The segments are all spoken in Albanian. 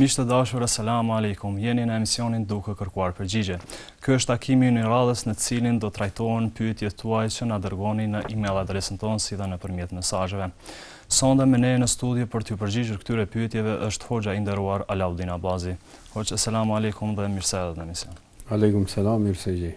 Miq të dashur Esselamu Alejkum, jeni në emisionin Duke Kërkuar Përgjigje. Ky është takimi ynë i radhës në të cilin do të trajtohen pyetjet tuaja që na dërgoni në email adresën tonë si dhe nëpërmjet mesazheve. Sonde me ne në studio për t'ju përgjigjur këtyre pyetjeve është hoxha i nderuar Alaudin Abazi. Hoxhë Esselamu Alejkum dhe mirë se erdhët në emision. Alejkum Selam, mirë se ju gjej.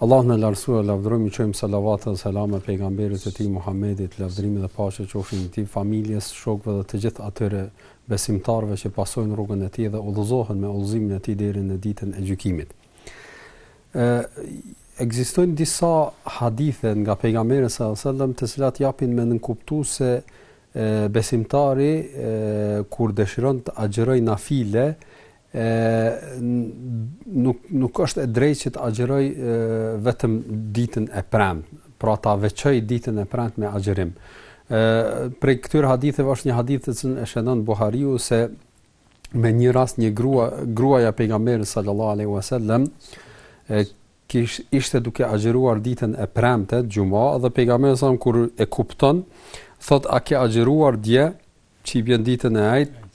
Allahun e lartësuar e lavdërojmë, i çojmë salavat dhe selame pejgamberit të tij Muhammedit, lavdërimi dhe paqja qofshin mbi të, familjes, shokëve dhe të gjithë atyre besimtarëve që pasojnë rrugën e tij dhe udhëzohen me udhëzimin e tij deri në ditën e gjykimit. Ë ekzistojnë disa hadithe nga pejgamberi sallallahu alajhi wasallam të cilat japin me nënkuptu se besimtari kur dëshiron të agjërojë nafile, e nuk nuk është e drejtë që të agjëroj vetëm ditën e premtë, pra ta veçoj ditën e premtë me agjërim. ë Prej këtyre haditheve është një hadith që e shënon Buhariu se me një rast një grua gruaja e pejgamberit sallallahu alaihi wasallam e kish ishte duke agjëruar ditën e premte xhuma dhe pejgamberi sa kur e kupton thot a ke agjëruar dje që i bjen ditën e enjte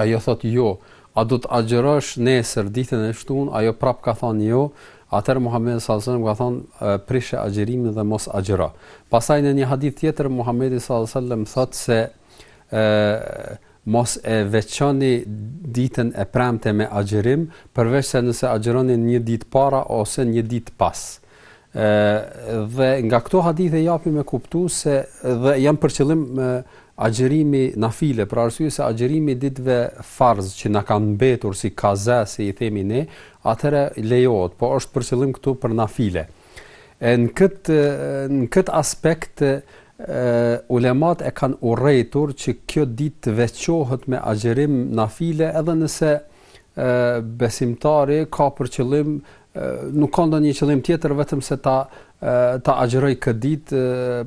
Ajo thotë jo, a do të agjërosh nesër ditën e shtunë, ajo prap ka thonë jo, atëherë Muhamedi sallallahu alajhi wasallam ka thonë prishe agjërimin dhe mos agjëro. Pastaj në një hadith tjetër Muhamedi sallallahu alajhi wasallam thotë se ë mos e veçoni ditën e premte me agjërim, përveçse nëse agjëroni një ditë para ose një ditë pas. dhe nga këto hadithe japin me kuptu se dhe janë për qëllim agjërimi nafile, për arsye se agjërimi i ditve farz që na kanë mbetur si kaze, si i themi ne, atëherë lejohet, po është për qëllim këtu për nafile. E në këtë, në këtë aspekt, e, ulemat e kanë urrejtur që kjo dit të veçohet me agjërim nafile edhe nëse besimtari ka për qëllim nuk ka ndonjë qëllim tjetër vetëm se ta ta agjëroj këtë ditë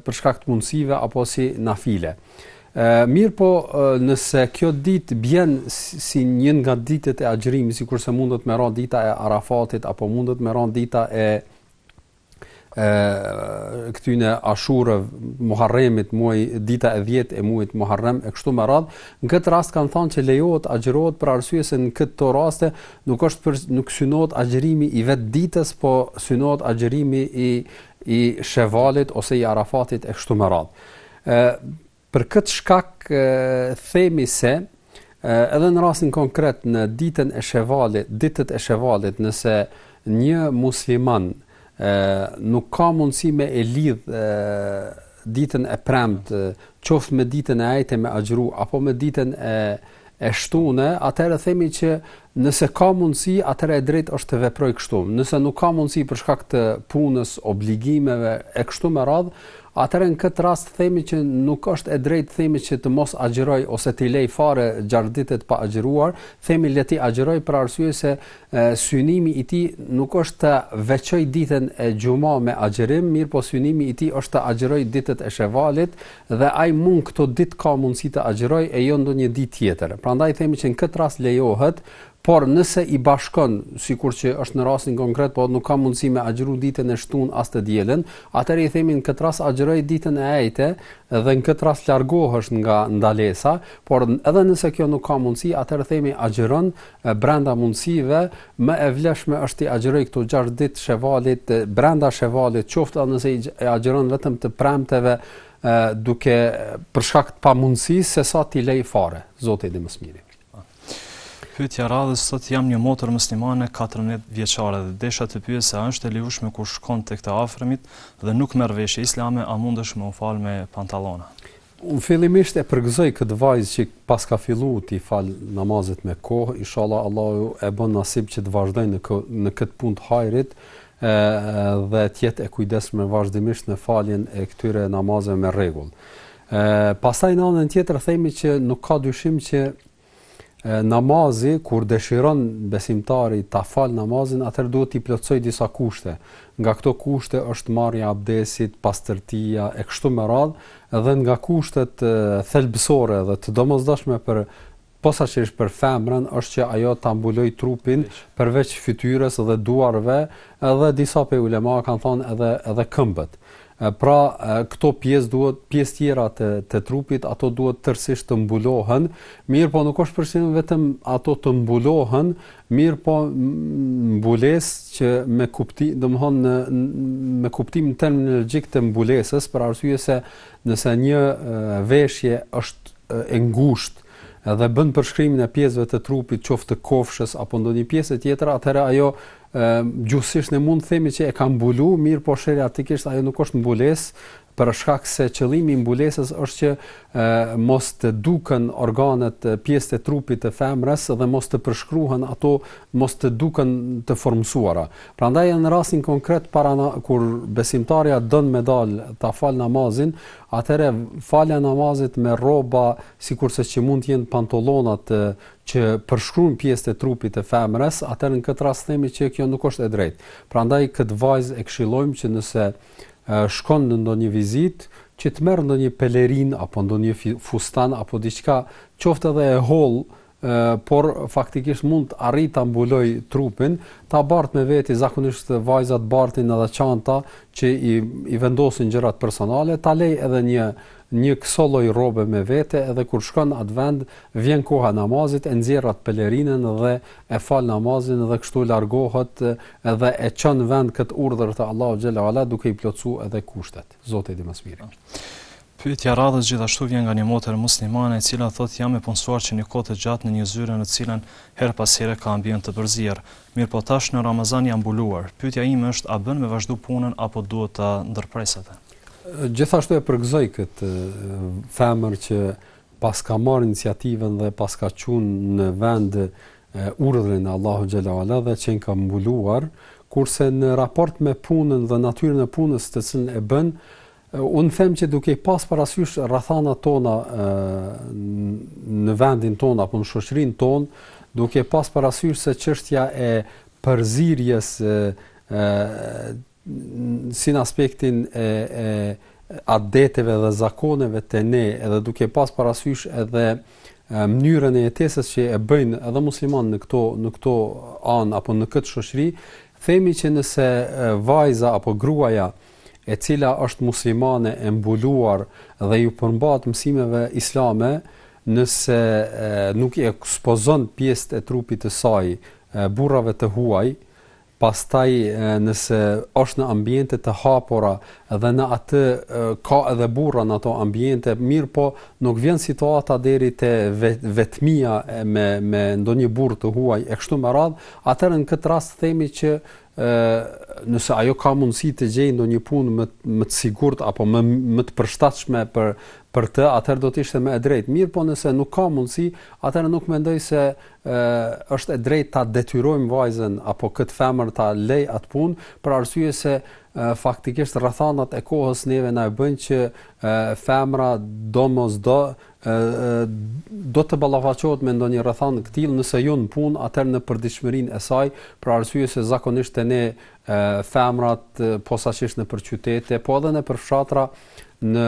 për shkak të mundësive apo si nafile. Ë mirëpo nëse kjo ditë bjen si një nga ditët e agjërimit, sikurse mundet me ra dita e Arafatit apo mundet me ra dita e e këtyne ashurës muharremit muaj dita e 10 e muajit muharrem e kështu me radh në këtë rast kanë thënë që lejohet agjërohet për arsye se në këto raste nuk është për, nuk synohet agjërimi i vet ditës po synohet agjërimi i i shevalit ose i arafatit e kështu me radh ë Për këtë shkak themi se edhe në rastin konkret në ditën e Shevalit, ditët e Shevalit, nëse një musliman nuk ka mundësi me e lidh ditën e premtë, qoftë me ditën e ejte me agjru apo me ditën e e shtune, atëherë themi që Nëse ka mundësi, atëherë e drejtë është të veprojë kështu. Nëse nuk ka mundësi për shkak të punës, obligimeve e kështu me radhë, atëherë në këtë rast themi që nuk është e drejtë themi që të mos agjërojë ose t'i lejë fare gjashtë ditët pa agjëruar, themi le t'i agjërojë për arsye se e, synimi i tij nuk është të veçojë ditën e xhuma me agjërim, mirëpo synimi i tij është të agjërojë ditët e shevalit Dhe ai mund këto ditë ka mundësi të agjërojë e jo ndonjë ditë tjetër. Prandaj themi që në këtë rast lejohet, por nëse i bashkon, sikur që është në rastin konkret, po nuk ka mundësi me agjëru ditën e shtunë as të dielën, atëherë i themi në këtë rast agjëroje ditën e ejte dhe në këtë rast largohesh nga ndalesa, por edhe nëse kjo nuk ka mundësi, atëherë themi agjëron E brenda mundësive, më e vlefshme është t'i agjërojë këto gjashtë ditë Shevalit brenda Shevalit, qoftë edhe nëse i agjëron vetëm të premteve duke për shkak të pamundësisë sesa t'i lejë fare. Zoti di më së miri. Pyetja e radhës thotë jam një motër muslimane 14 vjeçare dhe desha të pyes se a është e lejushme kur shkon tek të afërmit dhe nuk merr veshje islame a mundesh me u fal me pantallona. Unë fillimisht e përgëzoj këtë vajzë që paska fillu t'i falë namazet me kohë, inshallah Allahu e bën nasib që të vazhdojë në kë, në këtë punë të hajrit e, dhe të jetë e kujdesshme vazhdimisht në faljen e këtyre namazeve me rregull. Ë pastaj në anën tjetër themi që nuk ka dyshim që namazi kur dëshiron besimtari ta falë namazin, atëherë duhet t'i plotësojë disa kushte. Nga këto kushte është marrja e abdesit, pastërtia e kështu me radhë, dhe nga kushtet thelbësore dhe të domosdoshme për posaçërisht për femrën është që ajo ta mbulojë trupin përveç fytyrës dhe duarve, edhe disa pej ulema kanë thënë edhe edhe këmbët. Pra, këto pjesë duhet, pjesë tjera të, të trupit, ato duhet tërësisht të mbulohen, mirëpo nuk është për qëllim vetëm ato të mbulohen, mirëpo mbulesë që me kupti, domethonë, me kuptimin terminologjik të mbulesës, për arsye se nëse një veshje është e ngushtë, dhe bën përshkrimin e pjesëve të trupit, qoftë të kofshës, apo ndonjë pjesë tjetër, atëherë ajo gjuhësisht ne mund të themi që e ka mbulu, mirëpo sheriatikisht ajo nuk është mbulesë, për shkak se qëllimi i mbulesës është që e, mos të duken organet, pjesët e trupit të femrës dhe mos të përshkruhen ato, mos të duken të formësuara. Prandaj në rastin konkret pra, kur besimtarja don me dal ta fal namazin, atëherë falja e namazit me rroba sikurse që mund të jenë pantallona të që përshkruajnë pjesët e trupit të femrës, atëherë në këtë rast themi që kjo nuk është e drejtë. Prandaj këtë vajzë e këshillojmë që nëse shkon në ndonjë vizitë, që të merr ndonjë pelerinë apo ndonjë fustan apo diçka, qoftë edhe e hollë, por faktikisht mund të arrijë ta mbuloj trupin, ta bart me veti zakonisht vajzat bartin edhe çanta që i i vendosin gjërat personale, ta lej edhe një një kësolloj rrobe me vete edhe kur shkon në atë vend Vjen koha e namazit e nxjerr atë pelerinën dhe e fal namazin dhe kështu largohet dhe e çon në vend këtë urdhër të Allahut xhel-le ue ala duke i plotësu edhe kushtet. Zoti e di më së miri. Pyetja e radhës gjithashtu vjen nga një motër muslimane e cila thotë jam e punësuar që një kohë të gjatë në një zyrë në të cilën herë pas here ka ambient të përzier, mirëpo tash në Ramazan jam mbuluar. Pyetja ime është a bën me vazhdu punën apo duhet ta ndërpres atë? Gjithashtu e përgëzoj këtë femër që paska marrë iniciativën dhe paska çu në vend urdhrin e Allahut xhel-le ue ala dhe qenka mbuluar, kurse në raport me punën dhe natyrën e punës të cilën e bën, unë them që duke i pas parasysh rrethanat tona në vendin tonë apo në shoqërinë tonë, duke pas parasysh se çështja e përzirjes e si në aspektin e e adeteve dhe zakoneve te ne, edhe duke pas parasysh edhe mënyrën e jetesës që e bëjnë edhe muslimanë në këto në këto anë apo në këtë shoqëri, themi që nëse vajza apo gruaja e cila është muslimane e mbuluar dhe iu përmbahet mësimeve islame, nëse nuk e ekspozon pjesët e trupit të saj burrave të huaj, pastaj nëse është në ambiente të hapura dhe në atë ka edhe burra në ato ambiente, mirëpo nuk vjen situata deri te vetmia me me ndonjë burrë të huaj e kështu me radhë, atëherë në këtë rast themi që ë nëse ajo ka mundësi të gjejë ndonjë punë më më të sigurt apo më më të përshtatshme për për të, atëherë do të ishte më e drejtë. Mirëpo nëse nuk ka mundësi, atëherë nuk mendoj se është e drejtë ta detyrojmë vajzën apo këtë femër ta lejë atë punë, për arsye se faktikisht rrethanat e kohës neve na e bëjnë që femra domosdo do të ballafaqohet me ndonjë rrethanë të tillë nëse jo në punë, atëherë në përditshmërinë e saj, për arsye se zakonisht te ne femrat posaçërisht nëpër qytete, po edhe nëpër fshatra në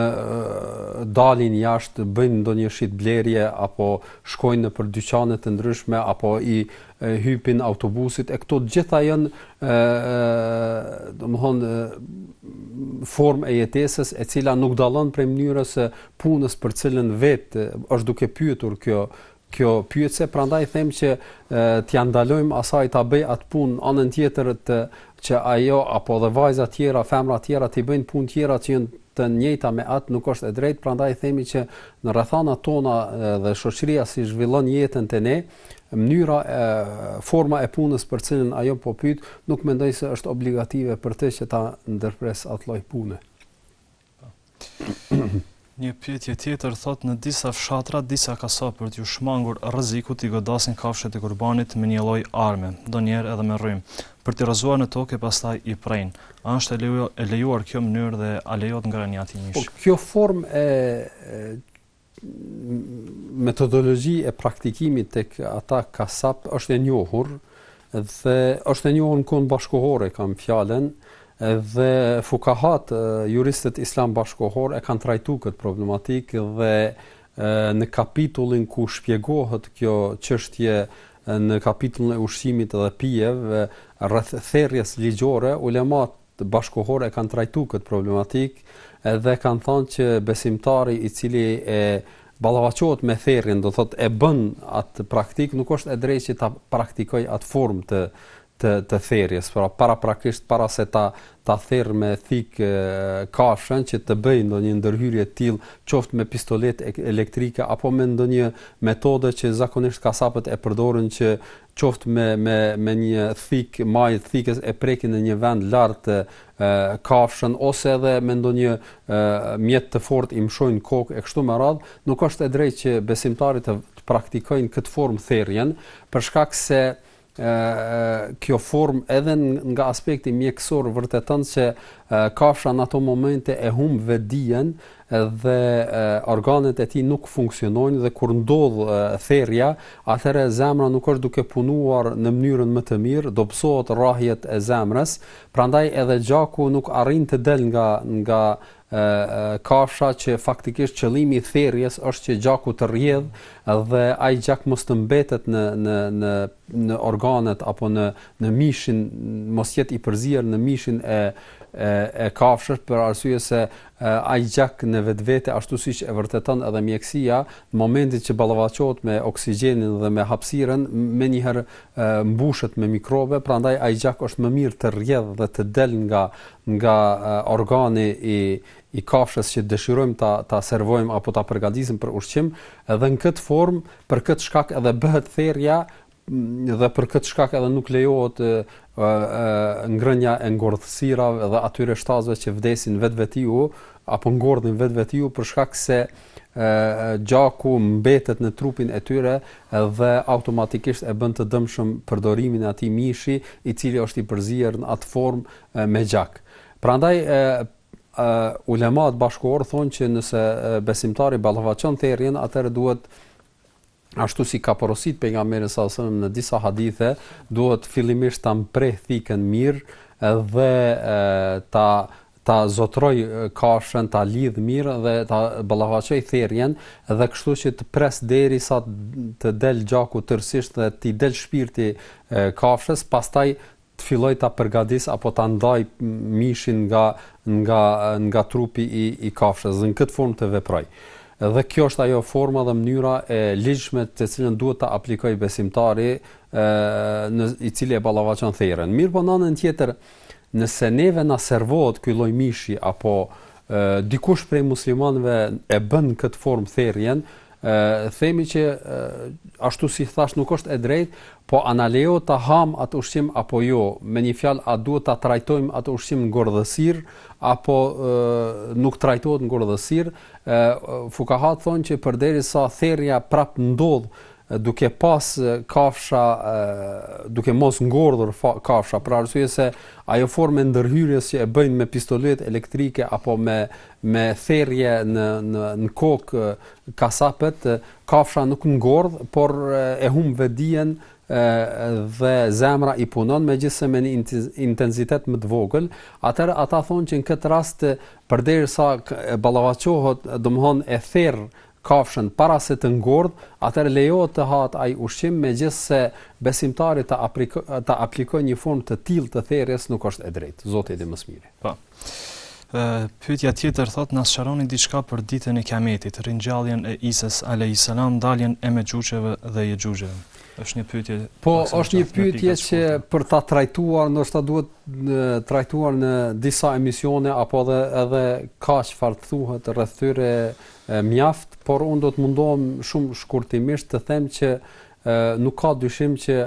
dalin jashtë, bëjnë ndonjë shitblerje apo shkojnë nëpër dyqane të ndryshme apo i e, hypin autobusit e këto të gjitha janë ë domthonë formë e jetesës e cila nuk dallon prej mënyrës së punës për cilën vetë është duke pyetur kjo kjo pyetëse, prandaj them që t'ia ndalojmë asaj ta bëjë atë punë anën tjetër që ajo apo dhe vajza tjera, femra tjera t'i bëjnë punë tjera që janë të njëjta me atë nuk është e drejtë, prandaj themi që në rrethanat tona dhe shoqëria si zhvillon jetën te ne, mënyra e forma e punës për cilën ajo po pyet, nuk mendoj se është obligative për të që ta ndërpresë atë lloj pune. Një pyetje tjetër thotë në disa fshatra disa kasapë për t'iu shmangur rrezikut i godasin kafshët e kurbanit me një lloj arme, ndonjëherë edhe me rrymë, për t'i rrëzuar në tokë e pastaj i prejnë. A është e lejuar kjo mënyrë dhe a lejohet ngrënia e atij mishi? Po kjo formë e metodologji e praktikimit tek ata kasapë është e njohur dhe është e njohur në kohën bashkëkohore e kam fjalën dhe fukahat juristët islamë bashkëkohorë e kanë trajtu këtë problematikë dhe në kapitullin ku shpjegohet kjo çështje në kapitullin e ushqimit dhe pijeve rreth therrjes ligjore ulemat bashkëkohorë e kanë trajtu këtë problematikë dhe kanë thënë që besimtari i cili ballafaqohet me therrjen, do thotë e bën atë praktikë, nuk është e drejtë që ta praktikojë atë formë të të të therrjes, pra paraprakisht para se ta ta therrë me thikë kafshën që të bëjë ndonjë ndërhyrje të tillë, qoftë me pistoletë elektrike apo me ndonjë metodë që zakonisht kasapët e përdorin që qoftë me me me një thikë majë të thikës e prekin në një vend lart kafshën ose edhe me ndonjë mjet të fortë i mshojnë kokë e kështu me radhë, nuk është e drejtë që besimtarët të praktikojnë këtë formë therrjen, për shkak se kjo formë edhe nga aspekti mjekësor vërteton se kafsha në ato momente e humb vetëdijen dhe organet e tij nuk funksionojnë dhe kur ndodh therrja, atëherë zemra nuk është duke punuar në mënyrën më të mirë, dobësohet rrahjet e zemrës, prandaj edhe gjaku nuk arrin të del nga nga kafsha që faktikisht qëllimi i therrjes është që gjaku të rrjedh dhe ai gjak mos të mbetet në në në në organet apo në në mishin mos jetë i përzier në mishin e e e kafshës për arsye se Ai gjak në vetvete, ashtu siç e vërteton edhe mjekësia, në momentin që ballafaqohet me oksigjenin dhe me hapësirën, menjëherë mbushet me mikrobe, prandaj ai gjak është më mirë të rrjedhë dhe të del nga nga organi i i kafshës që dëshirojmë ta ta servojmë apo ta përgatisim për ushqim, edhe në këtë formë, për këtë shkak edhe bëhet therrja dhe për këtë shkak edhe nuk lejohet ngrënia e ngordhësirave dhe atyre shtazëve që vdesin vetvetiu apo ngordhin vetvetiu për shkak se gjaku mbetet në trupin e tyre dhe automatikisht e bën të dëmshëm përdorimin e atij mishi i cili është i përzier në atë formë me gjak. Prandaj ulemat bashkëkohor thonë që nëse besimtari ballafaqon therrjen, atëherë duhet ashtu si ka porosit pejgamberi sallallahu alajhi wasallam në disa hadithe, duhet fillimisht ta mpreh thikën mirë dhe ta ta zotroj kafshën, ta lidh mirë dhe ta ballafaqoj therrjen dhe kështu që të pres deri sa të del gjaku tërësisht dhe t'i del shpirti kafshës, pastaj të fillojë ta përgatisë apo ta ndajë mishin nga nga nga trupi i i kafshës dhe në këtë formë të veprojë. Dhe kjo është ajo forma dhe mënyra e ligjshme të cilën duhet ta aplikojë besimtari ë në i cili e ballafaqon therrjen. Mirpo në anën tjetër, nëse neve na servohet ky lloj mishi apo e, dikush prej muslimanëve e bën në këtë formë therrjen, themi që ashtu si thash nuk është e drejtë, po a na lejohet ta ham atë ushqim apo jo? Me një fjalë a duhet ta trajtojmë atë ushqim ngordhësir apo e, nuk trajtohet ngordhësir? Fukahat thonë që përderisa therrja prap ndodh duke pas kafsha duke mos ngordhur kafsha për arsye se ajo formë e ndërhyrjes që e bëjnë me pistolet elektrike apo me me therrje në në në kokë kasapet, kafsha nuk ngordh, por e humb vetdijen dhe zemra i punon megjithëse me një intensitet më të vogël, atëherë ata thonë që në këtë rast përderisa e ballafaqohet, domthon e therr kafshën para se të ngordh, atëherë lejohet të hahet ai ushqim megjithëse besimtari ta ta aplikojë një formë të tillë të therrjes nuk është e drejtë. Zoti i di më së miri. Po. Pyetja tjetër thotë na sqaroni diçka për ditën e Kiametit, ringjalljen e Isës alayhis salam, daljen e mexhuxheve dhe jexhuxheve. Është një pyetje. Po, është një pyetje që për ta trajtuar, ndoshta duhet të trajtuar në disa emisione apo edhe edhe ka çfarë të thuhet rreth tyre mjaft, por unë do të mundohem shumë shkurtimisht të them që Nuk ka dyshim që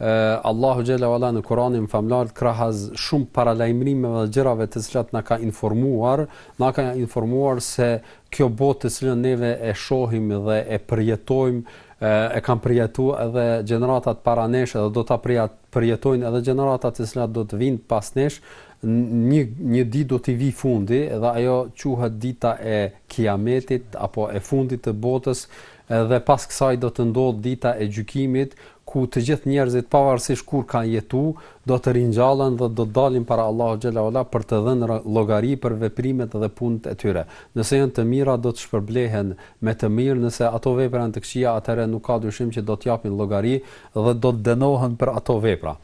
Allahu xhelle ue ala në Kur'anin famëlartë krahas shumë paralajmërimeve dhe gjërave të cilat na ka informuar, na ka informuar se kjo botë të cilën neve e shohim dhe e përjetojmë, e kanë përjetuar edhe gjeneratat para nesh dhe do ta përjetojnë edhe gjeneratat të cilat do të vijnë pas nesh, një një ditë do t'i vijë fundi dhe ajo quhet dita e Kiametit apo e fundit të botës, Edhe pas kësaj do të ndodhë dita e gjykimit, ku të gjithë njerëzit pavarësisht kur kanë jetu, do të ringjallen dhe do të dalin para Allahut xhelle ue ala për të dhënë llogari për veprimet dhe punët e tyre. Nëse janë të mira do të shpërblehen me të mirë, nëse ato vepra janë të këqija atëherë nuk ka dyshim që do të japin llogari dhe do të dënohen për ato vepra.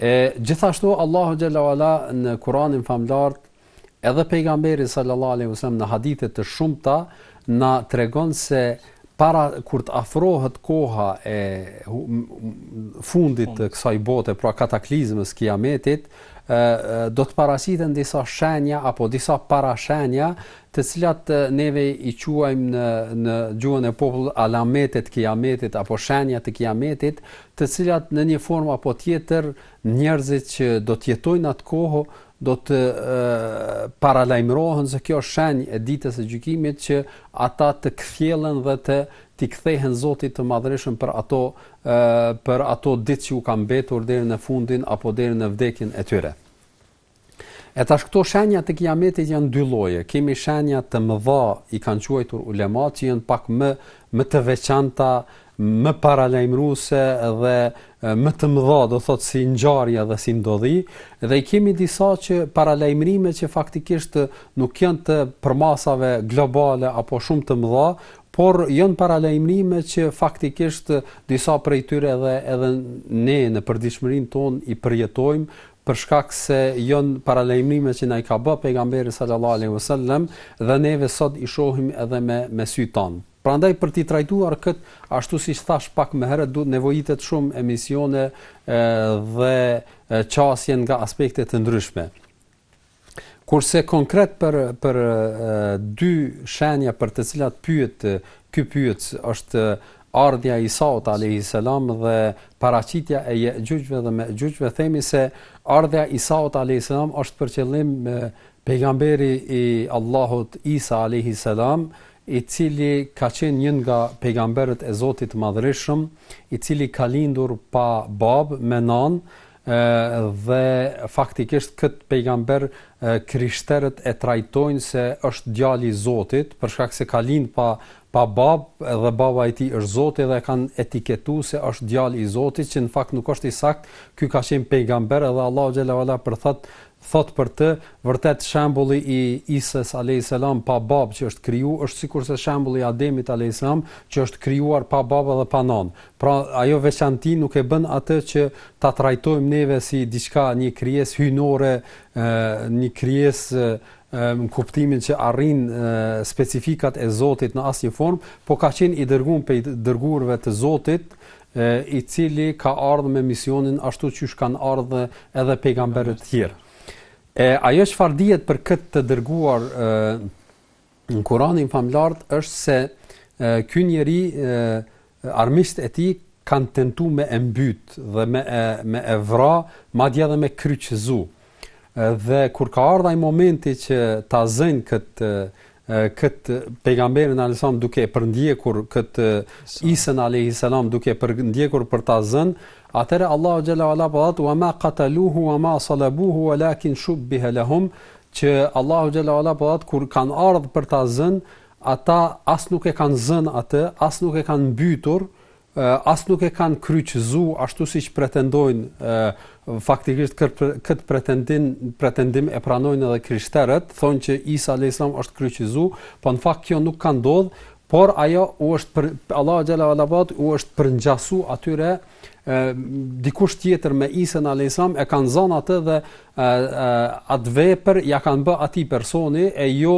E gjithashtu Allahu xhelle ue ala në Kuranin famëlartë Edhe pejgamberi sallallahu alaihi wasallam në hadithe të shumta na tregon se para kur të afrohet koha e fundit të kësaj bote, pra kataklizmës kiametit, do të paraqiten disa shenja apo disa parashenja të cilat neve i quajmë në në gjuhën e popullit alamete të kiametit apo shenja të kiametit, të cilat në një formë apo tjetër njerëzit që do të jetojnë atë kohë do të paralajmërohen se kjo është shenjë e ditës së gjykimit që ata të kthjellen dhe të t'i kthehen Zotit të Madhërishëm për ato e, për ato ditë që u kanë mbetur deri në fundin apo deri në vdekjen e tyre. E tash këto shenja të kiametit janë dy lloje. Kemi shenja të mëdha, i kanë quajtur ulemat që janë pak më më të veçanta më paralajmëruese dhe më të mëdha, do thotë si ngjarje dhe si ndodhi, dhe i kemi disa që paralajmërime që faktikisht nuk janë të përmasave globale apo shumë të mëdha, por janë paralajmërime që faktikisht disa prej tyre edhe edhe ne në përditshmërinë tonë i përjetojmë për shkak se janë paralajmërime që na i ka bë pejgamberi sallallahu alaihi wasallam dhe neve sot i shohim edhe me me sy tanë. Prandaj për t'i trajtuar këtë ashtu siç thash pak më herët duhet nevojitet shumë emisione dhe qasje nga aspekte të ndryshme. Kurse konkret për, për dy shenja për të cilat pyet ky pyetës është ardhja e Isaut alaihi selam dhe paraqitja e Jexhuxhve dhe Mexhuxhve themi se ardhja e Isaut alaihi selam është për qëllim pejgamberi i Allahut Isa alaihi selam i cili ka qenë një nga pejgamberët e Zotit të Madhërishëm, i cili ka lindur pa babë me nanë, dhe faktikisht këtë pejgamber krishterët e trajtojnë se është djali i Zotit, për shkak se ka lind pa pa babë dhe baba i tij është Zoti dhe e kanë etiketu se është djali i Zotit, që në fakt nuk është i saktë, ky ka qenë pejgamber dhe Allahu xhele ue ala për thot thotë për të, Vërtet shembulli i Isës, alejhi selam, pa babë që është kriju, është sikurse shembulli i Ademit, alejhi selam, që është krijuar pa babë dhe pa nanë. Pra, ajo veçanti nuk e bën atë që ta trajtojmë neve si diçka, një krijesë hyjnore, një krijesë në kuptimin që arrin specifikat e Zotit në asnjë formë, po ka qenë i dërguar prej dërguarve të Zotit, e i cili ka ardh me misionin ashtu qysh kanë ardh edhe pejgamberët e tjerë. E ajo çfarë dihet për këtë të dërguar e, në Kur'anin famlart është se ky njeri armiqtë e tij kanë tentu me e mbyt dhe me e, me e vra, madje edhe me e kryqëzu. Dhe kur ka ardhur ai momenti që ta zënë këtë këtë pejgamberin e Allahut duke e përndjekur këtë Isën alajhissalam duke e përndjekur për ta zën, atëherë Allahu xhalla wala po thotë wa ma qataluhu wa ma salabuhu walakin shubbiha lahum që Allahu xhalla wala po thotë kur kanë ardhur për ta zën, ata as nuk e kanë zën atë, as nuk e kanë mbytur, As nuk e kanë kryqëzu ashtu siç pretendojnë faktikisht këtë pretendim pretendim e pranojnë edhe krishterët, thonë që Isa alayhis salam është kryqëzu, po në fakt kjo nuk ka ndodh, por ajo u është për Allahu xhala wala u është përngjasu atyre e, dikush tjetër me Isën alayhis salam e kanë zënë atë dhe atë vepër ia kanë bë atij personi e jo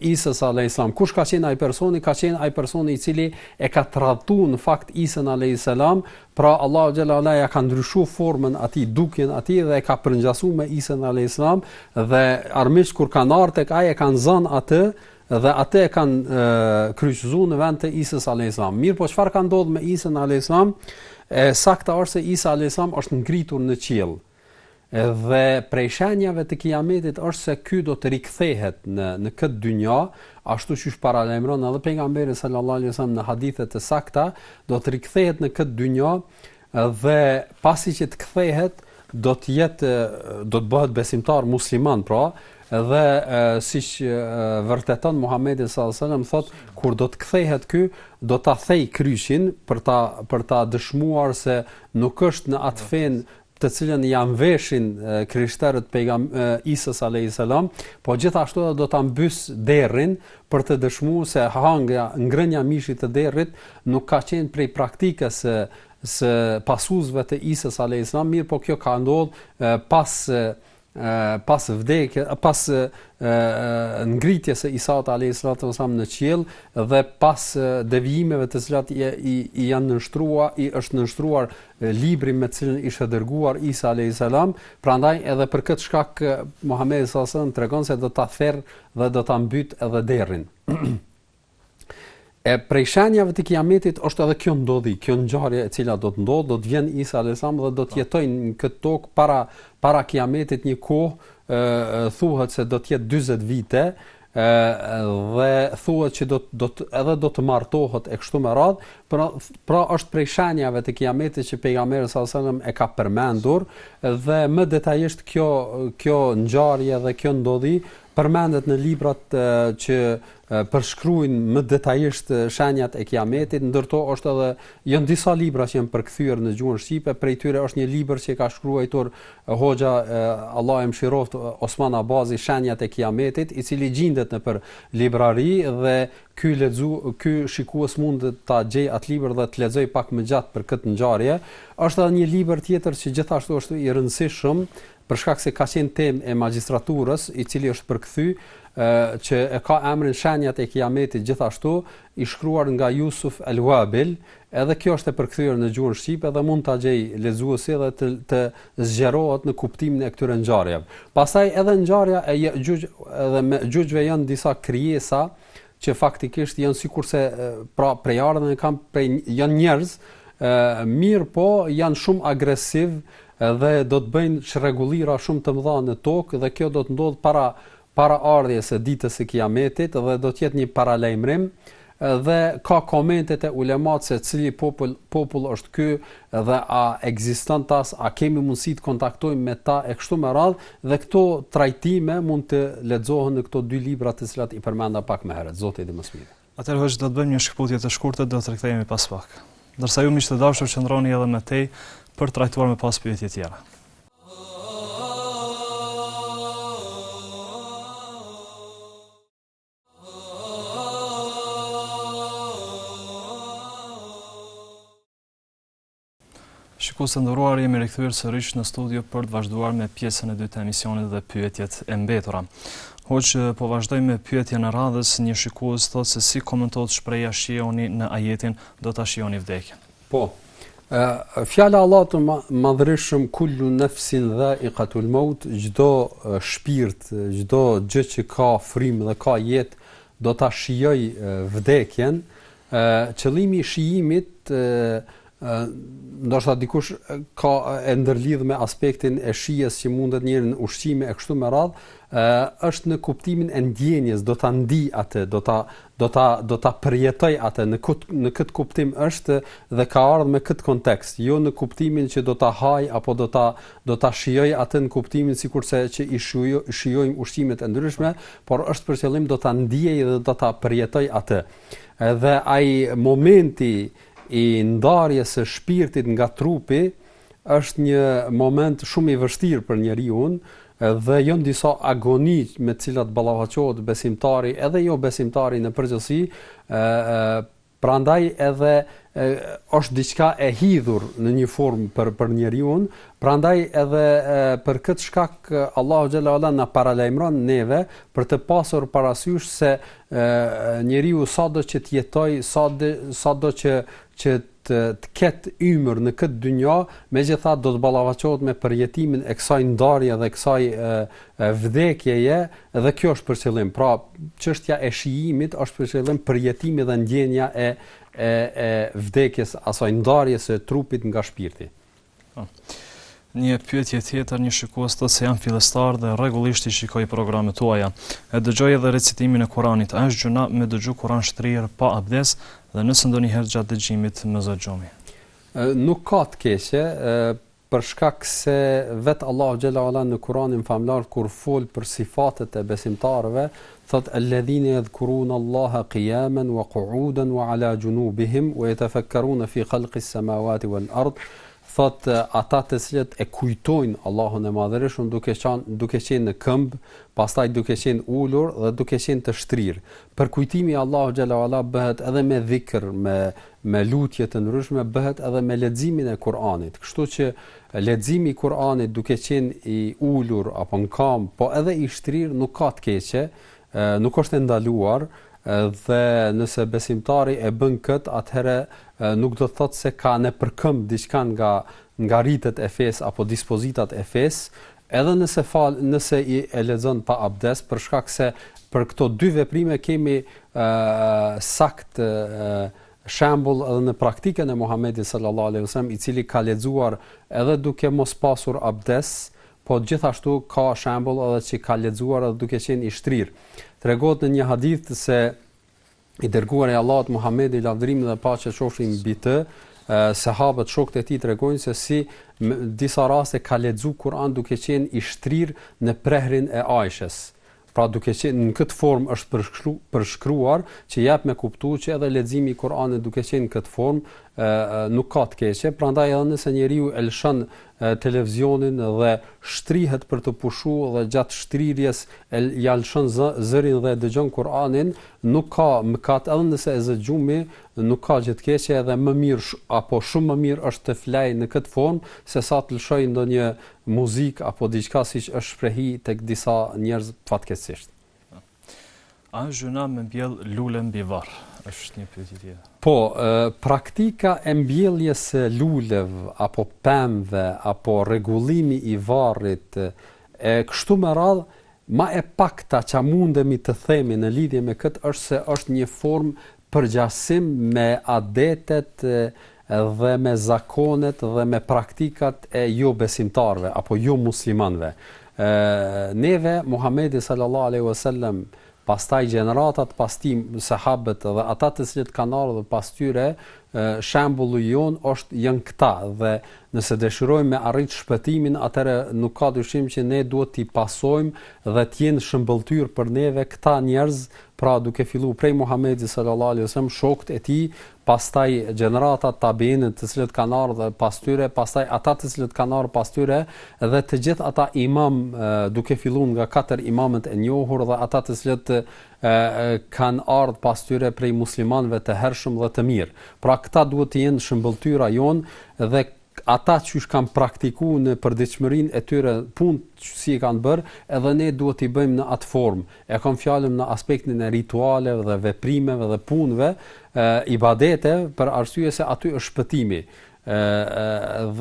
Isës alejselam. Kush ka qenë ai personi? Ka qenë ai personi i cili e ka tradhtuar në fakt Isën alejselam, pra Allahu xhalla ala ia ka ndryshu formën atij, dukjen atij dhe e ka përngjasu me Isën alejselam dhe armiqt kur kanë ardhur tek ai e kanë zënë atë dhe atë e kanë kryqëzu në vend të Isës alejselam. Mirëpo çfarë ka ndodh me Isën alejselam? E sakta është se Isa alejselam është ngritur në qiell. Dhe prej shenjave të Kijametit është se ky do të rikthehet në në këtë dynja, ashtu siç paralajmëron edhe pejgamberi sallallahu alajhi wasallam në hadithe të sakta, do të rikthehet në këtë dynja dhe pasi që të kthehet do të jetë do të bëhet besimtar musliman, pra, dhe siç vërteton Muhamedi sallallahu alajhi wasallam thotë kur do të kthehet ky do ta thejë kryqin për ta për ta dëshmuar se nuk është në atë fe të cilën ia mveshin krishterët pejgam Isës alayhis salam, po gjithashtu edhe do ta mbysë derrin për të dëshmu se hangja ngrënia mishit të derrit nuk ka qenë prej praktikës së së pasuesve të Isës alayhis salam, mirëpo kjo ka ndodhë pas pas vdekje, pas e, ngritjes së Isait alayhis salatu wasalam në qiell dhe pas devijimeve të cilat i, i, i janë nënshtruar, i është nënshtruar libri me të cilin ishte dërguar Isa alayhis salam, prandaj edhe për këtë shkak Muhamedi sallallahu alaihi wasallam tregon se do ta therrë dhe do ta mbyt edhe derrin. E prej shenjave të kiametit është edhe kjo ndodhi, kjo ngjarje e cila do të ndodhë, do të vjen Isa alayhis salam dhe do të po. jetojë në këtë tokë para para kiametit një kohë, ë thuhet se do të jetë 40 vite, ë dhe thuhet që do do të edhe do të martohet e kështu me radhë, pra pra është prej shenjave të kiametit që pejgamberi sa selam e ka përmendur dhe më detajisht kjo kjo ngjarje dhe kjo ndodhi Përmendet në librat që përshkruajnë më detajisht shenjat e Kiametit, ndër to është edhe janë disa libra që janë përkthyer në gjuhën shqipe, prej tyre është një libër që e ka shkruar hoxha Allahu e mëshiroftë Osman Abazi Shenjat e Kiametit, i cili gjendet nëpër librari dhe ky lexu ky shikues mund ta gjejë atë libër dhe të lexojë pak më gjatë për këtë ngjarje. Është edhe një libër tjetër që gjithashtu është i rëndësishëm për shkak se ka qenë temë e magjistraturës, i cili është përkthy, ë që e ka emrin Shenjat e Kijametit gjithashtu, i shkruar nga Jusuf Al-Wabil, edhe kjo është e përkthyer në gjuhën shqipe dhe mund ta gjejë lexuesi dhe të të zgjerohet në kuptimin e këtyre ngjarjeve. Pastaj edhe ngjarja e Juxh edhe Mexhuxhve janë disa krijesa që faktikisht janë sikurse pra prejardhjen e kanë prej janë njerëz mirëpo janë shumë agresivë dhe do të bëjnë çrregullira shumë të mëdha në tokë dhe kjo do të ndodhë para para ardhjes së ditës së Kiametit dhe do të jetë një paralajmërim dhe ka komente te ulematë se cili popull popull është ky dhe a ekzistojnë tash, a kemi mundësi të kontaktojmë me ta e kështu me radhë dhe këto trajtime mund të lexohen në këto dy libra të cilat i përmenda pak më herët. Zoti i di më së miri. Atëherë hoxhë, do të bëjmë një shkëputje të shkurtër do të rikthehemi pas pak. Ndërsa ju miq të dashur qëndroni edhe më tej për të trajtuar më pas pyetje tjera. Shikues të nderuar jemi rikthyer sërish në studio për të vazhduar me pjesën e dytë të emisionit dhe pyetjet e mbetura. Hoxhë po vazhdoj me pyetjen e radhës një shikues thotë se si komentohet shprehja shijoni në ajetin do ta shijoni vdekjen. Po, fjala e Allahut të madhërishëm kullu nefsin dhaikatul meut, çdo shpirt, çdo gjë që ka frymë dhe ka jetë, do ta shijojë vdekjen, Qëllimi i shijimit ndoshta dikush ka e ndërlidh me aspektin e shijes që mundet njeriu në ushqime e kështu me radhë, ë është në kuptimin e ndjenjës, do ta ndiejë atë, do ta do ta do ta përjetojë atë në kut, në këtë kuptim është dhe ka ardhur me këtë kontekst, jo në kuptimin që do ta hajë apo do ta do ta shijojë atë në kuptimin sikurse që i shijojmë ushqimet e ndryshme, por është për qëllim do ta ndiejë dhe do ta përjetojë atë. Edhe ai momenti i ndarjes së shpirtit nga trupi është një moment shumë i vështirë për njeriun dhe janë disa agoni me të cilat ballafaqohet besimtari edhe jo besimtari në përgjithësi ë prandaj edhe e, është diçka e hidhur në një formë për për njeriun prandaj edhe e, për këtë shkak Allahu xhel-le ue ala na paralajmëron neve për të pasur parasysh se njeriu sado që të jetojë, sado sado që që të, të ketë ymër në këtë dynja, megjithatë do të ballafaqohet me përjetimin e kësaj ndarje dhe kësaj e, e, vdekjeje, dhe kjo është për qëllim. Pra, çështja e shijimit është për qëllim përjetimi dhe ndjenja e e e vdekjes, asaj ndarjes së trupit nga shpirti. Një pyetje tjetër, një shikues thotë se jam fillestar dhe rregullisht i shikoj programet tuaja. E dëgjoj edhe recitimin e Kuranit. A është gjynah me dëgju Kuran shtrirë pa abdes dhe nëse ndonjëherë gjatë dëgjimit më zë gjumi? Nuk ka të keqe, për shkak se vetë Allahu xhel-le ue ala në Kuranin famëlartë kur flet për sifatet e besimtarëve, thotë Alladhina yadhkuruna Allaha qiyaman wa qu'udan wa ala junubihim wa yatafakkaruna fi khalqi s-samawati wal ard thotë ata të cilët e kujtojnë Allahun e Madhërishëm duke qenë duke qenë në këmbë, pastaj duke qenë ulur dhe duke qenë të shtrirë. Përkujtimi i Allahut xhele ve ala bëhet edhe me dhikër, me me lutje të ndryshme, bëhet edhe me leximin e Kur'anit. Kështu që Leximi i Kur'anit duke qenë i ulur apo në kamb, po edhe i shtrirë nuk ka të keqe, nuk është e ndaluar dhe nëse besimtari e bën këtë, atëherë nuk do të thotë se ka nëpërkëmb diçka nga nga ritet e fesë apo dispozitat e fesë, edhe nëse fal, nëse i e lexon pa abdes, për shkak se për këto dy veprime kemi ë saktë shembull edhe në praktikën e Muhamedit sallallahu alejhi ve sellem i cili ka lexuar edhe duke mos pasur abdes, po gjithashtu ka shembull edhe që ka lexuar edhe duke qenë i shtrirë. Tregohet në një hadith se i dërguari i Allahut Muhamedi lavdërimi dhe paqja qofshin mbi të, sahabët shokët e tij tregojnë se si disa raste ka lexu Kur'an duke qenë i shtrirë në prehrin e Aishës. Pra duke qenë në këtë formë është përshkru, përshkruar që jep me kuptu që edhe leximi i Kur'anit duke qenë në këtë formë nuk ka të keqe, prandaj edhe nëse njeriu e lshon televizionin dhe shtrihet për të pushu dhe gjatë shtrirjes e ia lshon zërin dhe dëgjon Kur'anin, nuk ka mkat edhe nëse e zë gjumi, nuk ka gjë të keqe edhe më mirë apo shumë më mirë është të flejë në këtë formë sesa të lshojë ndonjë muzikë apo diçka siç është shprehi tek disa njerëz fatkeqësisht. A është gjynah me mbjell lule mbi varr? Është një pyetje tjetër. Po, praktika e mbjelljes së luleve apo pemëve apo rregullimi i varrit e kështu me radhë ma e pakta çka mundemi të themi në lidhje me këtë është se është një formë përgjasim me adetet dhe me zakonet dhe me praktikat e jobesimtarëve apo jomuslimanëve. Neve Muhamedi sallallahu alaihi wasallam pastaj gjeneratat pas tij sahabët dhe ata të cilët kanë ardhur pas tyre shembulli jonë është janë këta dhe nëse dëshirojmë me arrit shpëtimin atëherë nuk ka dyshim që ne duhet t'i pasojmë dhe të jenë shëmbëlltyrë për neve këta njerëz pra duke fillu prej Muhamedit sallallahu alaihi wasallam, shokët e tij, pastaj gjeneratat tabiinët, të cilët kanë ardhur pas tyre, pastaj ata të cilët kanë ardhur pas tyre dhe të gjithë ata imamë duke fillu nga katër imamët e njohur dhe ata të cilët kanë ardhur pas tyre prej muslimanëve të hershëm dhe të mirë. Pra këta duhet të jenë shëmbëlltyra jonë dhe ata qysh kanë praktiku në përditshmërinë e tyre punët si i kanë bërë edhe ne duhet t'i bëjmë në atë formë e kam fjalën në aspektin e ritualeve dhe veprimeve dhe punëve e, ibadete për arsye se aty është shpëtimi e,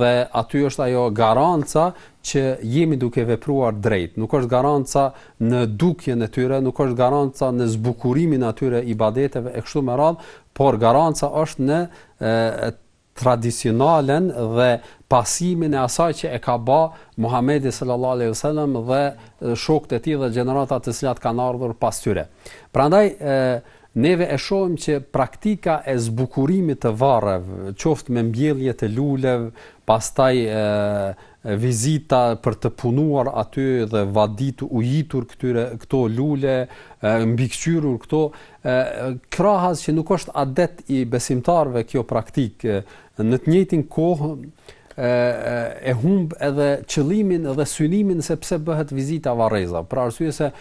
dhe aty është ajo garanca që jemi duke vepruar drejt nuk është garanca në dukjen e tyre nuk është garanca në zbukurimin e atyre ibadeteve e kështu me radh por garanca është në e, tradicionalen dhe pasimin e asaj që e ka ba Muhamedi sallallahu alaihi wasallam dhe shokët e tij dhe gjeneratat të cilat kanë ardhur pas tyre. Prandaj ë neve e shohim që praktika e zbukurimit të varrev, qoftë me mbjellje të lulev, pastaj ë vizita për të punuar aty dhe vadit ujitur tyre këto lule, mbikëqyrur këto, E, krahas që nuk është adet i besimtarëve kjo praktikë, në të njëjtën kohë e, e humb edhe qëllimin dhe synimin se pse bëhet vizita varrezave. Për arsye se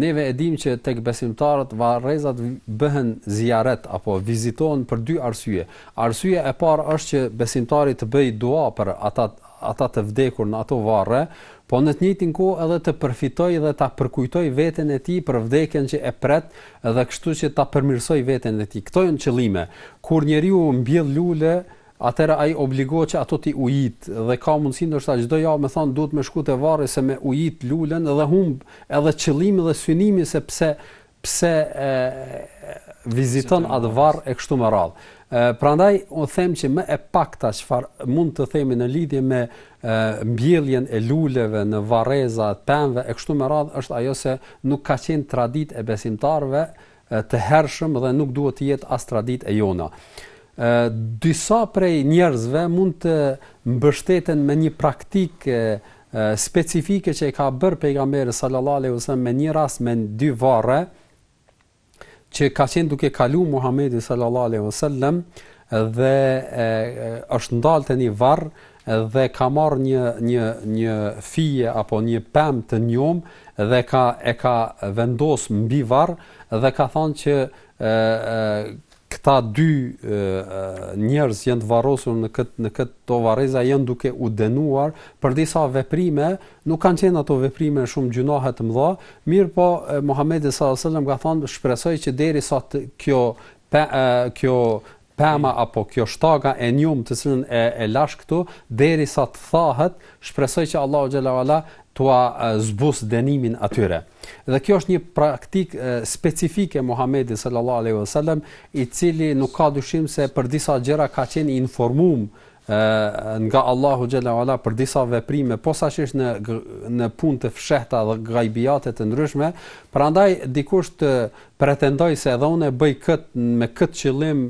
neve e dimë që tek besimtarët varrezat bëhen ziaret apo vizitohen për dy arsye. Arsyeja e parë është që besimtari të bëjë dua për ata ata të vdekur në ato varre, po në të njëjtën kohë edhe të përfitojë dhe ta përkujtojë veten e tij për vdekjen që e pret dhe kështu që ta përmirësojë veten e tij. Këto janë qëllime. Kur njeriu mbjell lule, atëherë ai obligohet që ato t'i ujit dhe ka mundësi ndoshta çdo javë me thanë duhet me shku te varri se me e ujit lulen dhe humb edhe qëllimi dhe synimi se pse pse e viziton atë varr e kështu me radhë. Prandaj unë them që më e pakta çfarë mund të themi në lidhje me mbjelljen e luleve në varreza, pemëve e kështu me radhë është ajo se nuk ka qenë traditë e besimtarëve të hershëm dhe nuk duhet të jetë as traditë e jona. Ë disa prej njerëzve mund të mbështeten me një praktikë specifike që e ka bërë pejgamberi sallallahu alaihi wasallam me një rast me dy varre që ka qenë duke kalu Muhammedi sallallahu alaihi wasallam dhe e, është ndalë te një varr dhe ka marrë një një një fije apo një pemë të njom dhe ka e ka vendos mbi varr dhe ka thanë që e, e, Këta dy njerëz janë të varrosur në këtë në këto varreza janë duke u dënuar për disa veprime, nuk kanë qenë ato veprime shumë gjynahe të mëdha, mirëpo Muhamedi sallallahu alajhi wasallam ka thënë shpresoj që derisa të, kjo pe, kjo pema apo kjo shtaga e njum të cilën e, e lashë këtu derisa të thahet, shpresoj që Allahu xhelle ue ala t'ua zbus dënimin atyre. Dhe kjo është një praktik specifike e Muhamedit sallallahu alaihi wasallam, i cili nuk ka dyshim se për disa gjëra ka qenë i informuar nga Allahu xhelle ue ala për disa veprime posaçërisht në në punë të fshehta dhe gajbiate të ndryshme, prandaj dikush të pretendojë se edhe unë e bëj kët me kët qëllim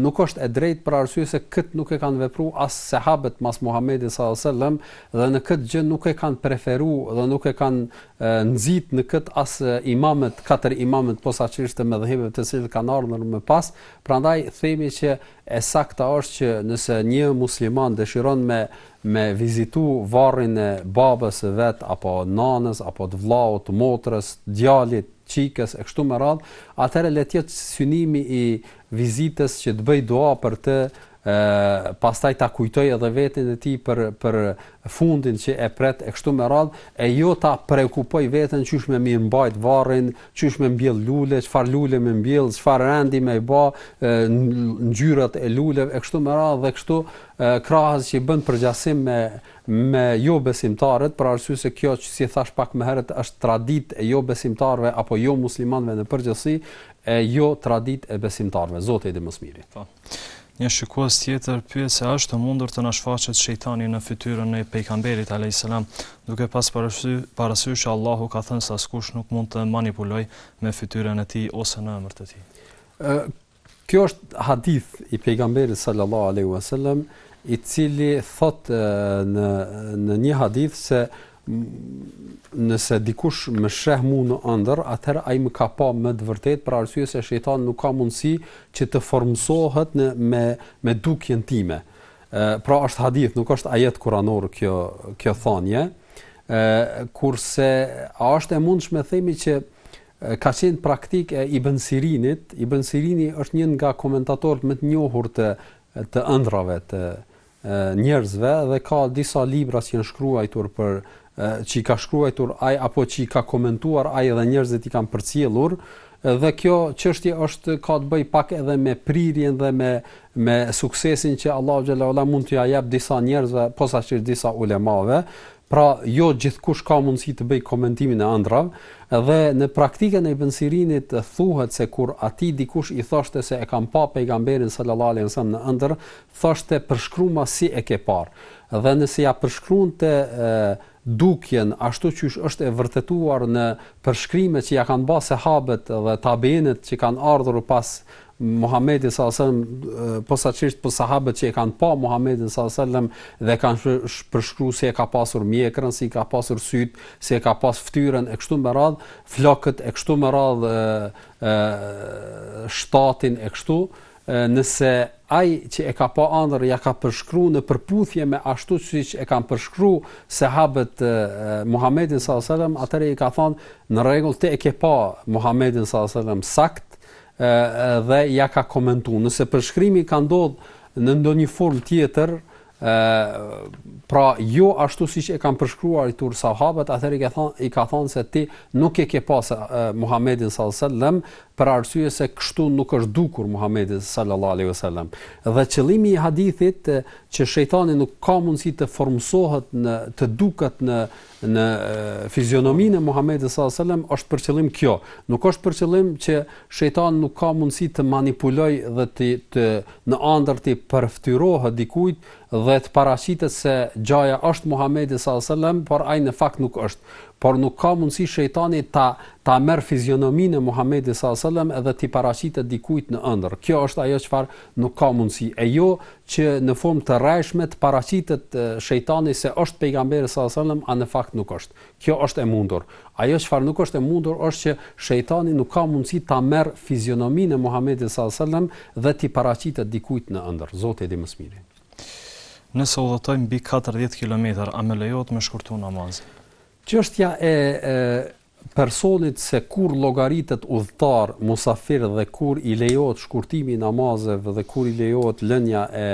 nuk është e drejtë për arsye se këtë nuk e kanë vepru as sehabët mas Muhammedit sallallahu alaihi wasallam dhe në këtë gjë nuk e kanë preferu dhe nuk e kanë nxit në këtë as imamët katër imamët posaçërisht të medhhebeve të cilët kanë ardhur më pas prandaj themi që e sakta është që nëse një musliman dëshiron me me vizitu varrin e babës së vet apo nanës apo të vëllaut të motrës djalit çikës e kështu me radhë, atëherë le të jetë synimi i vizitës që të bëjë dua për të, ë pastaj ta kujtojë edhe veten e tij për për fundin që e pret e kështu me radhë, e jo ta preokupojë veten qysh me mirëmbajt varrin, qysh me mbjell lule, çfarë lule me mbjell, çfarë rendi me i ba ngjyrat e luleve e kështu me radhë dhe kështu krahas që bën përgjasim me me jobesimtarët, për arsye se kjo, ë si thashë pak më herët, është traditë e jobesimtarëve apo jomuslimanëve në përgjithësi, e jo traditë e besimtarëve. Zoti e di më së miri. Po. Një shikues tjetër pyet se a është e mundur të na shfaqet shejtani në fytyrën e Pejgamberit alajhis salam, duke pas parasysh që Allahu ka thënë se askush nuk mund të manipulojë me fytyrën e tij ose në emër të tij. Ë Kjo është hadith i pejgamberit sallallahu alaihi wasallam i cili thotë në në një hadith se nëse dikush më sheh mua në ëndërr, atëherë ai më ka pa me të vërtetë për arsye se shejtani nuk ka mundësi që të formësohet në me me dukjen time. Ë pra është hadith, nuk është ajet kuranor kjo kjo thënie. Ë kurse a është e mundshme themi që Ka qenë praktikë e Ibën Sirinit. Ibën Sirini është një nga komentatorët më të njohur të të ëndrrave të njerëzve dhe ka disa libra që janë shkruajtur për që i ka shkruajtur ai apo që i ka komentuar ai dhe njerëzit i kanë përcjellur dhe kjo çështje është ka të bëjë pak edhe me prirjen dhe me me suksesin që Allahu xhelle ue ala mund t'ua japë disa njerëzve posaçërisht disa ulemave Pra, jo gjithkush ka mundësi të bëjë komentimin e ëndrrave, dhe në praktikën e Ibn Sirinit thuhet se kur atij dikush i thoshte se e kam pa Pejgamberin sallallahu alejhi ve sellem në ëndërr, thoshte përshkruma si e ke parë. Dhe nëse ia përshkruante dukjen ashtu qysh është e vërtetuar në përshkrimet që ia kanë ba sehabët dhe tabeinët që kanë ardhur pas Muhamedi sallallahu alajhi wasallam posaçisht po sahabët që e kanë pa Muhamedin sallallahu alajhi wasallam dhe e kanë përshkru si e ka pasur mjekrën, si i ka pasur sytë, si e ka pas fytyrën e kështu me radhë, flokët e kështu me radhë shtatin e kështu, nëse ai që e ka pa andërr ja ka përshkru në përputhje me ashtu siç e kanë përshkru sahabët Muhamedin sallallahu alajhi wasallam, atëherë i ka thanë në rregull ti e ke pa Muhamedin sallallahu alajhi wasallam sakt dhe ja ka komentu. Nëse përshkrimi ka ndodh në ndonjë formë tjetër, ë pra jo ashtu siç e kanë përshkruar i tur sahabët, atëherë i ka thanë i ka thanë se ti nuk e ke pa Muhamedin sallallahu alaihi wasallam për arsye se kështu nuk është dukur Muhamedi sallallahu alaihi wasallam. Dhe qëllimi i hadithit që shejtani nuk ka mundësi të formësohet në të duket në në fizionominë e Muhamedit sallallahu alajhi wasallam është për qëllim kjo. Nuk është për qëllim që shejtani nuk ka mundësi të manipulojë dhe të të në andërr t'i përftyrohet dikujt dhe të paraqitet se gjoja është Muhamedi sallallahu alajhi wasallam, por ai në fakt nuk është. Por nuk ka mundësi shejtani ta ta merr fizionominë e Muhamedit sallallahu alajhi wasallam edhe t'i paraqitet dikujt në andërr. Kjo është ajo çfarë nuk ka mundësi. E jo që në formë të rrejshme të paraqitet shejtani se është pejgamberi sallallahu alajhi wasallam, a në fakt nuk është. Kjo është e mundur. Ajo çfarë nuk është e mundur është që shejtani nuk ka mundësi ta merr fizionominë e Muhamedit sallallahu alajhi wasallam dhe t'i paraqitet dikujt në ëndërr. Zoti e di më së miri. Nëse udhëtojmë mbi 40 kilometra, a më lejohet me shkurtu namazin? Çështja e, e personit se kur llogaritet udhëtar, musafir dhe kur i lejohet shkurtimi i namazeve dhe kur i lejohet lënia e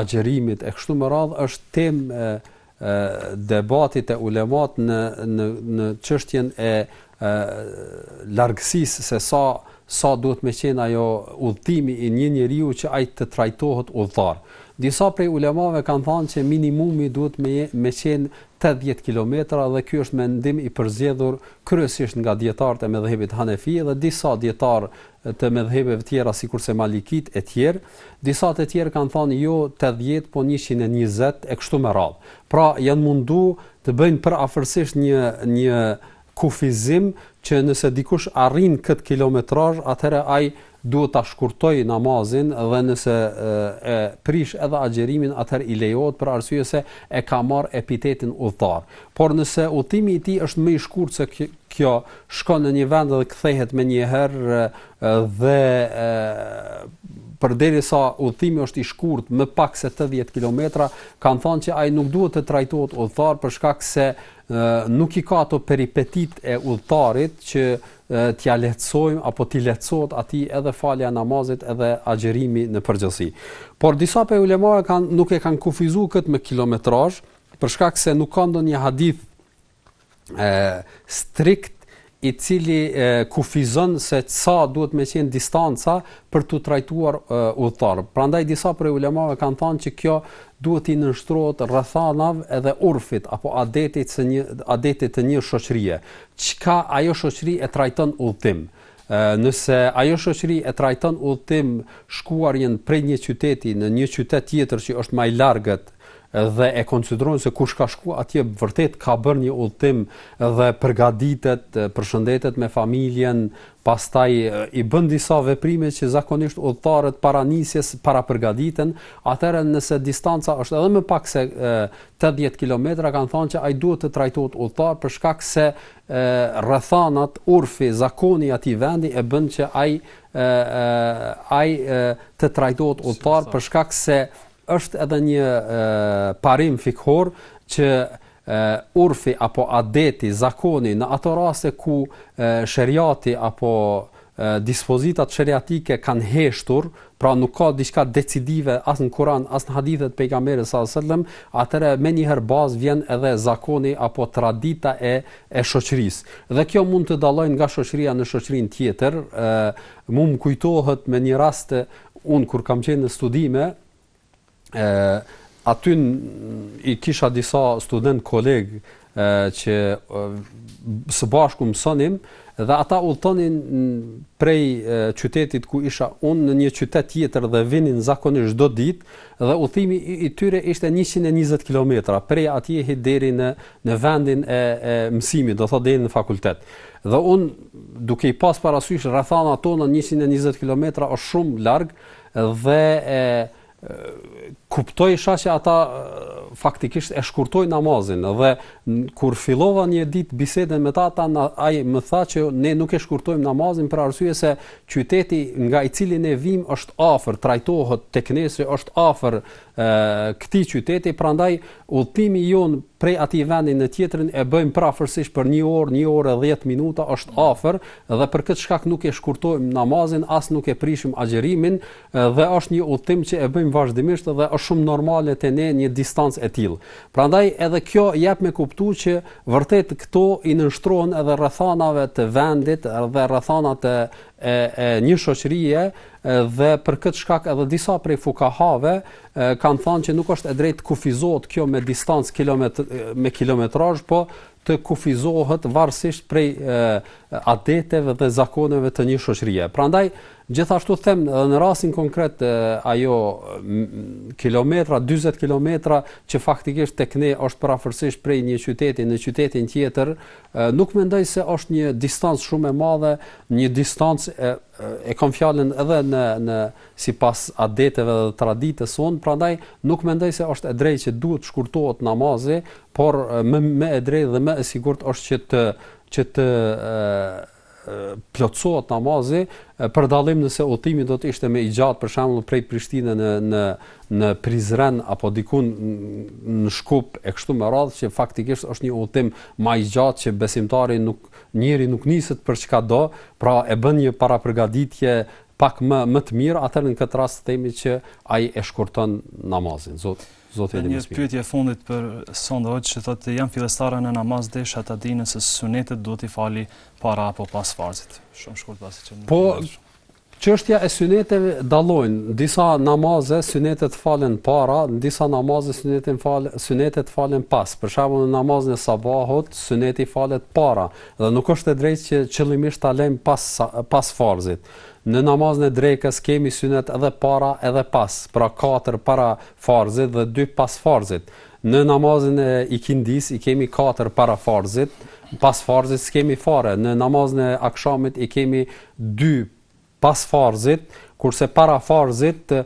agjërimit e kështu me radhë është temë e e debatit te ulematë në në në çështjen e e largësisë se sa sa duhet me qenë ajo udhëtimi i një njeriu që ai të trajtohet udhëtar. Disa prej ulemave kanë thënë që minimumi duhet me me qenë tetëdhjetë kilometra dhe ky është mendim i përzgjedhur kryesisht nga dijetarët e medhhebit hanefi dhe disa dijetarë të medhhebeve tjera sikurse malikitë e tjerë. Disa të tjerë kanë thënë jo tetëdhjetë po njëqind e njëzet e kështu me radhë. Pra janë mundu të bëjnë përafërsisht një një kufizim që nëse dikush arrin këtë kilometrazh atëherë ai duhet ta shkurtojë namazin dhe nëse e prish edhe agjërimin atëherë i lejohet për arsye se e ka marrë epitetin udhëtar. Por nëse udhëtimi i tij është më i shkurtë se kjo, shkon në një vend dhe kthehet menjëherë dhe përderisa udhëtimi është i shkurtë, më pak se 80 kilometra, kanë thënë që ai nuk duhet të trajtohet udhëtar për shkak se nuk i ka ato peripetitë e udhëtarit që t'ia lehtësojmë apo t'i lehtësohet atij edhe falja e namazit edhe agjërimi në përgjithësi. Por disa prej ulemave kanë nuk e kanë kufizuar këtë me kilometrazh, për shkak se nuk ka ndonjë hadith strikt i cili kufizon se sa duhet me qenë distanca për t'u trajtuar udhëtar. Prandaj disa prej ulemave kanë thanë që kjo duhet t'i nënshtrohet rrethanave edhe urfit apo adetit të një adetit të një shoqërie. Çka ajo shoqëri e trajton udhëtim? Nëse ajo shoqëri e trajton udhëtim shkuarjen prej një qyteti në një qytet tjetër që është ma i largët, dhe e konsiderojnë se kush ka shku atje vërtet ka bërë një udhëtim dhe përgatitet, përshëndetet me familjen, pastaj i bën disa veprime që zakonisht udhëtarët para nisjes parapërgatiten, atëherë nëse distanca është edhe më pak se 80 kilometra, kanë thënë që ai duhet të trajtohet udhëtar për shkak se rrethanat, urfi, zakoni i atij vendi e bën që ai ai të trajtohet udhëtar për shkak se Është edhe një e, parim fikhor që urfi apo adeti, zakoni në ato raste ku sheriati apo dispozitat sheriatike kanë heshtur, pra nuk ka diçka decidive as në Kur'an, as në hadithet e pejgamberit sallallahu alajhi wasallam, atëherë menjëherë bazë vjen edhe zakoni apo tradita e e shoqërisë. Dhe kjo mund të dallojë nga shoqëria në shoqërinë tjetër, ë mu m'kujtohet me një rast Unë kur kam qenë në studime, e, aty i kisha disa studentë kolegë që së bashku mësonim dhe ata udhëtonin prej qytetit ku isha unë në një qytet tjetër dhe vinin zakonisht çdo ditë dhe udhëtimi i tyre ishte 120 kilometra prej atjehit deri në në vendin e, e mësimit, do thotë deri në fakultet. Dhe unë, duke i pas parasysh rrethanat tona 120 kilometra është shumë larg dhe e, kuptojsha që ata faktikisht e shkurtojnë namazin dhe kur fillova një ditë bisedën me ta, ata, ai më tha që ne nuk e shkurtojmë namazin për arsye se qyteti nga i cili ne vijmë është afër, trajtohet tek ne si është afër këtij qyteti, prandaj udhëtimi jonë prej atij vendi në tjetrin e bëjmë përafërsisht për 1 orë, 1 orë e 10 minuta, është afër dhe për këtë shkak nuk e shkurtojmë namazin, as nuk e prishim agjërimin dhe është një udhëtim që e bëjmë vazhdimisht dhe është shumë normale te ne një distancë e tillë. Prandaj edhe kjo jep me kuptuar që vërtet këto i nënshtrohen edhe rrethanave të vendit dhe rrethanat e e, e një shoqërie dhe për këtë shkak edhe disa prej fukahave kanë thënë që nuk është e drejtë të kufizohet kjo me distancë kilometër me kilometrazh, po të kufizohet varësisht prej e, adeteve dhe zakoneve të një shoqërie. Prandaj gjithashtu them edhe në rastin konkret e, ajo kilometra 40 kilometra që faktikisht tek ne është përafërsisht prej një qyteti në qytetin tjetër, e, nuk mendoj se është një distancë shumë e madhe, një distancë e kam fjalën edhe në në sipas adeteve dhe traditës sonë, prandaj nuk mendoj se është e drejtë që duhet të shkurtohet namazi, por më më e drejtë dhe më e sigurt është që të që të plotësohet namazi për dallim nëse udhëtimi do të ishte më i gjatë për shembull prej Prishtinës në në në Prizren apo diku në Shkup e kështu me radhë që faktikisht është një udhëtim më i gjatë që besimtari nuk njeri nuk niset për çka do, pra e bën një parapërgatitje pak më më të mirë, atëherë në këtë rast themi që ai e shkurton namazin. Zot, Zoti e di më së miri. Një pyetje e fundit për sonte hoxhë, që thotë jam fillestare në namaz, desha ta di nëse sunetet duhet t'i fali para apo pas farzit. Shumë shkurt pasi që nuk po, Çështja e syneteve dallojnë, në disa namaze synetet falen para, në disa namaze synetin fal, synetet falen pas. Për shembull në namazin e sabahut syneti falet para dhe nuk është e drejtë që qëllimisht ta lejmë pas pas farzit. Në namazin e drekës kemi synet edhe para edhe pas, pra katër para farzit dhe dy pas farzit. Në namazin e ikindisë i kemi katër para farzit, pas farzit s'kemi fare. Në namazin e akshamit i kemi dy pas farzit, kurse para farzit e,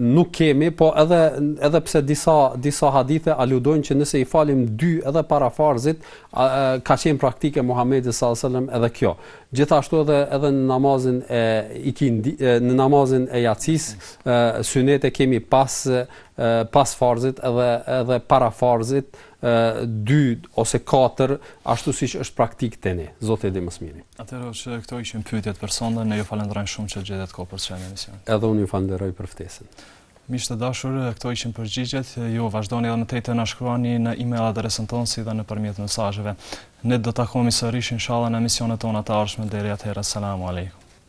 nuk kemi, po edhe edhe pse disa disa hadithe aludojnë që nëse i falim dy edhe para farzit, e, ka qenë praktikë e Muhamedit sallallahu alajhi wasallam edhe kjo. Gjithashtu edhe edhe në namazin e ikindi, në namazin e jacisë, sunete kemi pas pas farzit edhe edhe para farzit, dy ose katër, ashtu siç është praktikë te ne. Zoti e di më së miri. Atëherë hoxhë këto ishin pyetjet për sonte, ne ju falënderojmë shumë që gjetët kohë për të qenë në emision. Edhe unë ju falënderoj për ftesën. Miq të dashur, këto ishin përgjigjet. Ju vazhdoni edhe më tej të na shkruani në email adresën tonë si dhe nëpërmjet mesazheve. Ne do të takohemi sërish inshallah në emisionet tona të ardhshme deri atëherë. Selam aleikum.